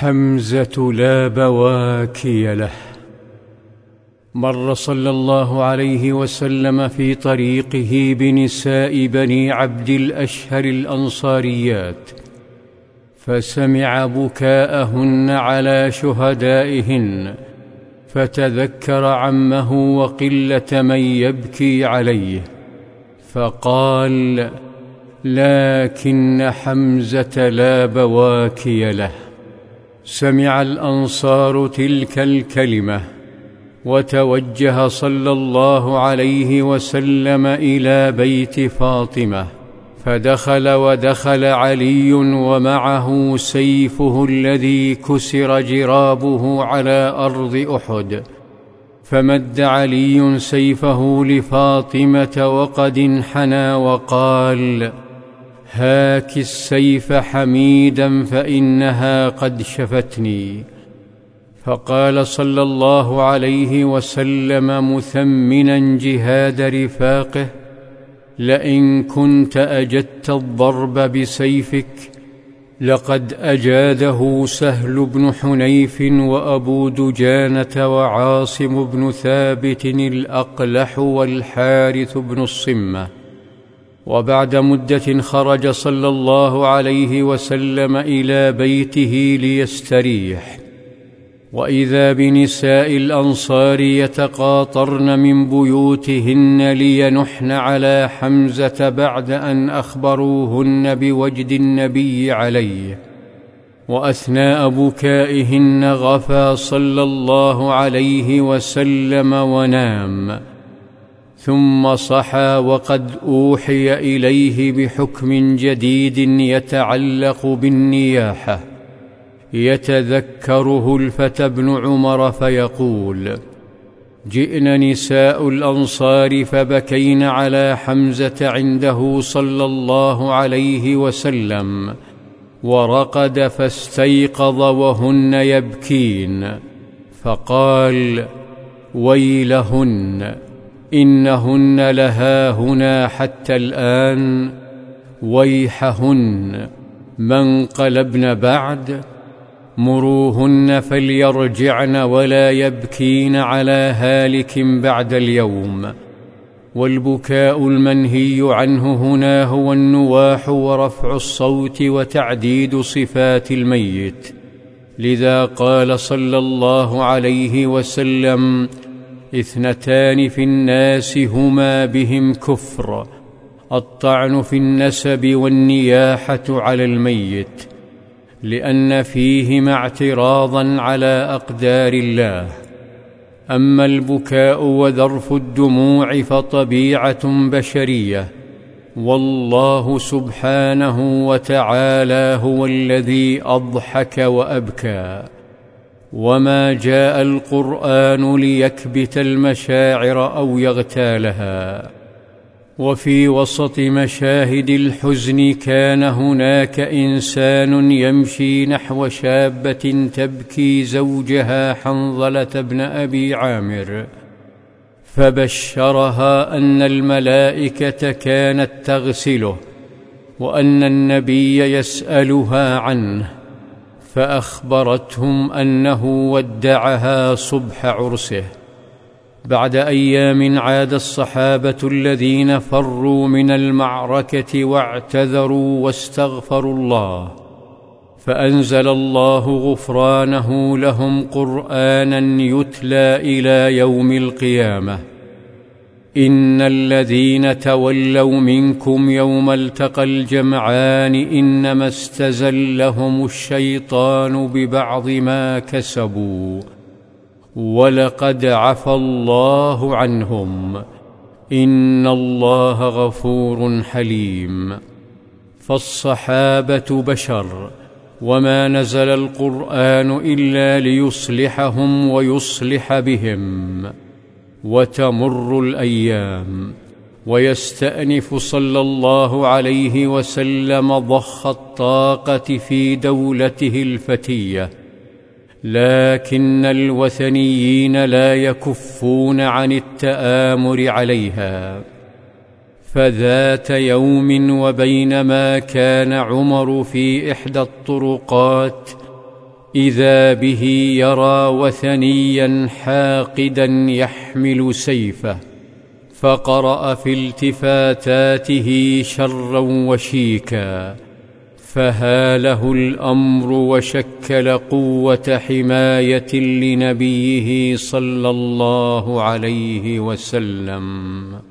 حمزة لا بواكي له. مر صلى الله عليه وسلم في طريقه بنساء بني عبد الأشهر الأنصاريات فسمع بكاءهن على شهدائهن فتذكر عمه وقلة من يبكي عليه فقال لكن حمزة لا بواكي له. سمع الأنصار تلك الكلمة وتوجه صلى الله عليه وسلم إلى بيت فاطمة فدخل ودخل علي ومعه سيفه الذي كسر جرابه على أرض أحد. فمد علي سيفه لفاطمة وقد انحنى وقال هاك السيف حميدا فإنها قد شفتني. فقال صلى الله عليه وسلم مثمنا جهاد رفاقه لئن كنت أجدت الضرب بسيفك لقد أجاده سهل بن حنيف وأبو دجانة وعاصم بن ثابت الأقلح والحارث بن الصمة. وبعد مدة خرج صلى الله عليه وسلم إلى بيته ليستريح. وإذا بنساء الأنصار يتقاطرن من بيوتهن لينحن على حمزة بعد أن أخبروهن بوجد النبي عليه. وأثناء بكائهن غفى صلى الله عليه وسلم ونام. ثم صحى وقد أوحي إليه بحكم جديد يتعلق بالنياحه يتذكره الفتى بن عمر فيقول جئن نساء الأنصار فبكين على حمزة عنده صلى الله عليه وسلم ورقد فاستيقظ وهن يبكين فقال ويلهن. إنهن لها هنا حتى الآن ويحهن. من قلبن بعد مروهن فليرجعن ولا يبكين على هالك بعد اليوم. والبكاء المنهي عنه هنا هو النواح ورفع الصوت وتعديد صفات الميت. لذا قال صلى الله عليه وسلم إثنتان في الناس هما بهم كفر الطعن في النسب والنياحة على الميت لأن فيهما اعتراضا على أقدار الله. أما البكاء وذرف الدموع فطبيعة بشرية والله سبحانه وتعالى هو الذي أضحك وأبكى. وما جاء القران ليكبت المشاعر أو يغتالها وفي وسط مشاهد الحزن كان هناك انسان يمشي نحو شابه تبكي زوجها حنظله بن ابي عامر فبشرها ان الملائكه كانت تغسله وان النبي يسالها عنه فأخبرتهم أنه ودعها صبح عرسه. بعد أيام عاد الصحابة الذين فروا من المعركة واعتذروا واستغفروا الله فأنزل الله غفرانه لهم قرآنا يتلى إلى يوم القيامة. إن الذين تولوا منكم يوم التقى الجمعان إنما استزلهم الشيطان ببعض ما كسبوا ولقد عفى الله عنهم إن الله غفور حليم فالصحابة بشر وما نزل القرآن إلا ليصلحهم ويصلح بهم وتمر الأيام. ويستأنف صلى الله عليه وسلم ضخ الطاقة في دولته الفتية. لكن الوثنيين لا يكفون عن التآمر عليها. فذات يوم وبينما كان عمر في إحدى الطرقات إذا به يرى وثنيا حاقدا يحمل سيفه فقرأ في التفاتاته شرا وشيكا فهاله الأمر وشكل قوة حماية لنبيه صلى الله عليه وسلم.